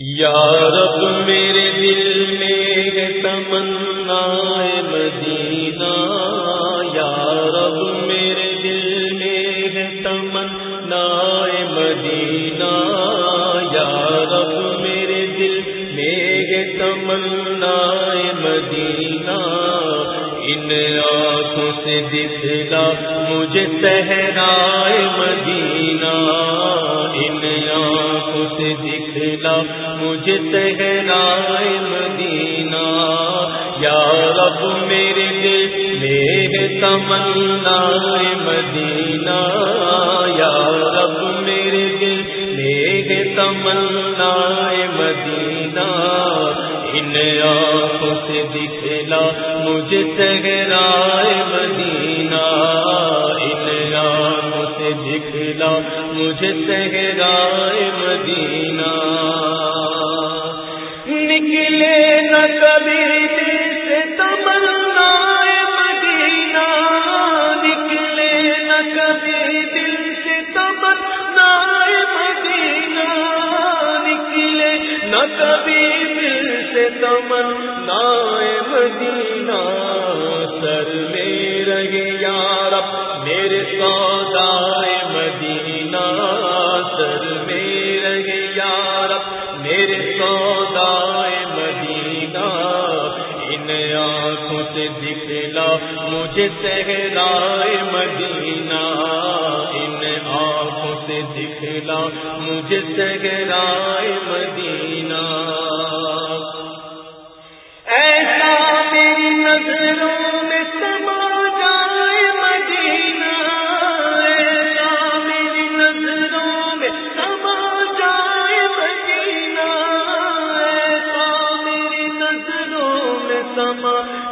یا رب میرے دل میں ہے تمنا مدینہ، یا رب میرے دل میں ہے تمنا مدینہ، یا رب میرے دل میں ہے تمنا مدینہ۔ ان آنکھوں سے دکھلا مجھے تہرائے مدینہ۔ آنکھوں سے دکھلا مجھے تہرائے مدینہ۔ یا رب میرے دل میرے تمنا مدینہ۔ یا رب میرے دل میرے تمنا مدینہ۔ ان آنکھوں سے دکھلا مجھے تہرائے مدینہ۔ سے دکھلا مجھے تہرائے مدینہ۔ نکلے نہ کبھی دل سے تمنا مدینہ۔ نکلے نہ کبھی دل سے تمنا مدینہ۔ نکلے نہ کبھی دل سے تمنا مدینہ۔ سر میں رہے یار میرے سودائے مدینہ سر میں رہے یار میرے سودائے مدینہ، ان آنکھوں سے دکھلا مجھے سہرائے مدینہ، ان آنکھوں سے دکھلا مجھے سہرائے مدینہ۔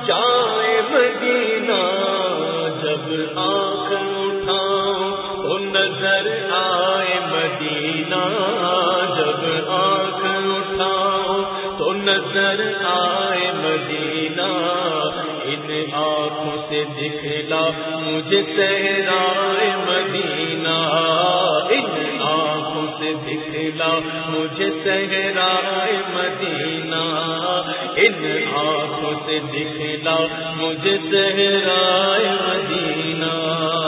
جائے مدینہ، جب آنکھ اٹھاؤں، تو نظر آئے مدینہ، جب آنکھ اٹھاؤں، تو نظر آئے مدینہ۔ ان آنکھوں سے دکھلا مجھے سہرائے مدینہ۔ ان دکھلا مجھے سہرائے مدینہ ان آنکھوں سے دکھلا مجھے سہرائے مدینہ۔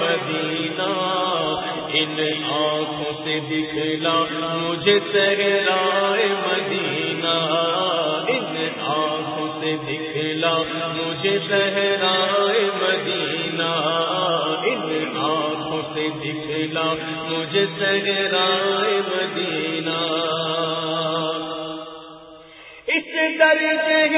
مدینہ، ان آنکھوں سے دکھلا، مجھے سہرائے مدینہ۔ ان آنکھوں سے دکھلا، مجھے سہرائے مدینہ۔ ان آنکھوں سے دکھلا، مجھے سہرائے مدینہ۔ اس درد ہے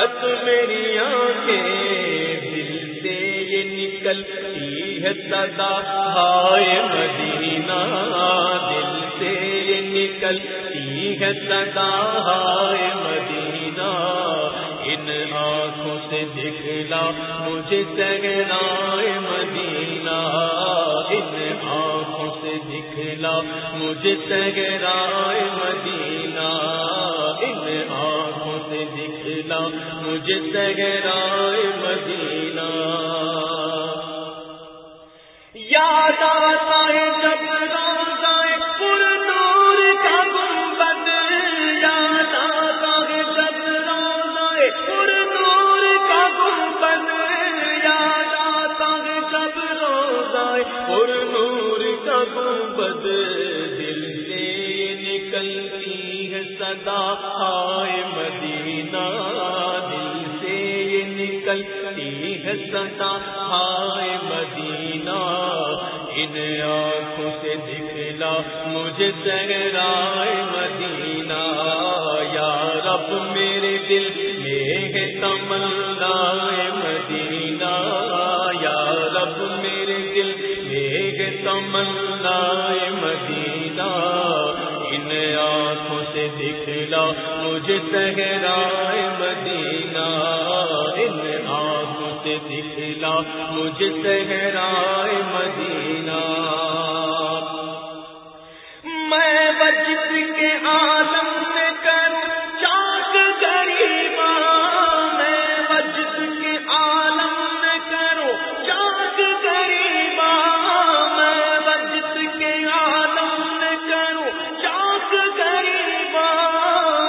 زیارت میری آنکھیں دل سے یہ نکلتی ہے صدا۔ ہائے مدینہ، دل سے یہ نکلتی ہے صدا۔ ہائے مدینہ، ان آنکھوں سے دکھلا مجھے سگرائے مدینہ۔ ان آنکھوں سے دکھلا مجھے سگرائے مدینہ۔ دکھلا مجھے سگرائے مدینہ۔ یاد آتا ہے جب روزائے پر نور کا گنبد، یاد آتا ہے جب روزائے پر نور کا گنبد، یاد آتا ہے جب روزائے پر نور کا گنبد۔ دل سے نکلتی ہے صدا آئے مدینہ۔ دل سے مدینہ، ان آنکھوں سے دکھلا مجھے سہرائے مدینہ۔ یا رب، میرے دل میں تمنا مدینہ۔ یا رب، میرے دل میں تمنا مدینہ۔ ان آنکھوں سے دکھلا مجھے سہرائے مدینہ۔ آنکھوں سے دکھلا مجھے سہرائے مدینہ۔ میں بجت کے عالم سے کروں چاک غریبا میں بجت کے عالم میں کروں چاک غریبا میں بجت کے عالم میں کروں چاک غریبا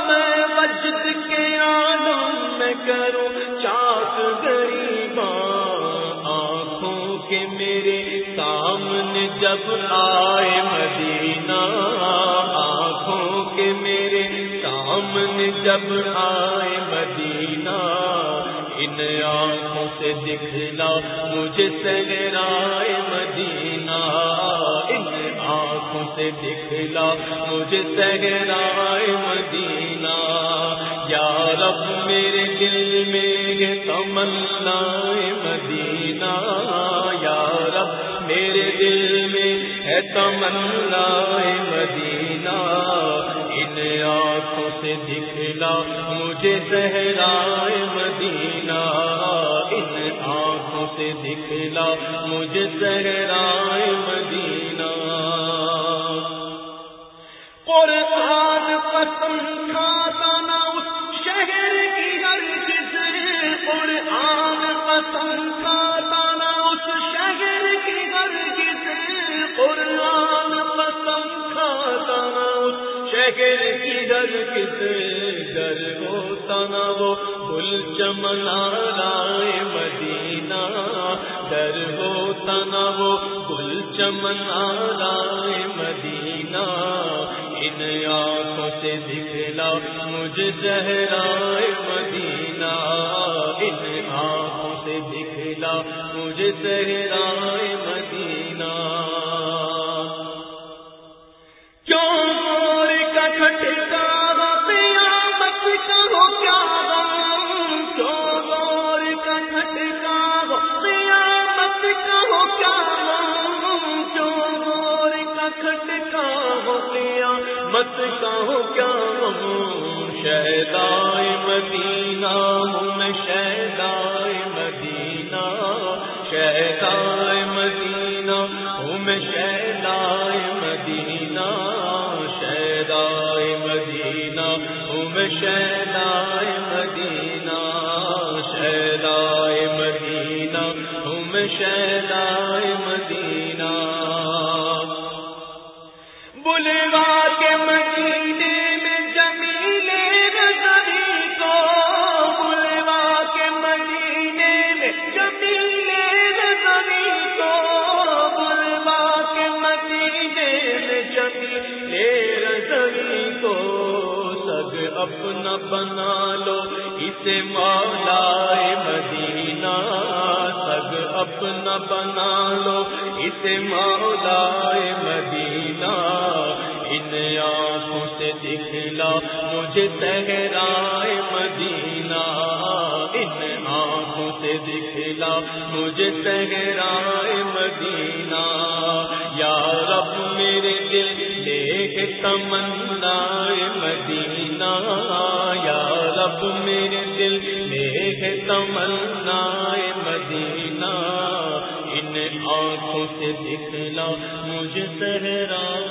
میں بجت کے عالم میں کروں چاک غریبا آنکھوں کے میرے سامنے جب آئے مدینہ، آنکھوں کے میرے سامنے جب آئے مدینہ، ان آنکھوں سے دکھلا مجھے سہرائے مدینہ۔ ان آنکھوں سے دکھلا مجھے سہرائے مدینہ۔ یا رب میرے دل میں تمنا مدینہ، یا رب میرے دل میں ہے تمنا مدینہ۔ ان آنکھوں سے دکھلا مجھے سہرائے مدینہ۔ ان آنکھوں سے دکھلا مجھے سہرائے مدینہ۔ گل چمنا رائے مدینہ ڈر ہو تنا وہ گل چمنا رائے مدینہ۔ ان آنکھوں سے دکھلا مجھ زہرائے مدینہ۔ ان آنکھوں سے دکھلا مجھ زہرائے میں شہدائے مدینہ شہدائے مدینہ ام میں اپنا بنا لو، اسے مولا مدینہ سگ اپنا بنا لو، اسے مولا مدینہ، ان آنکھوں سے دکھلا، مجھے سہرائے مدینہ، ان آنکھوں سے دکھلا، مجھے سہرائے مدینہ۔ یا رب میرے دل دیکھ، تمنا مدینہ یا رب میرے دل دیکھ تمنا مدینہ ان آنکھوں سے دکھلا مجھے سہرائے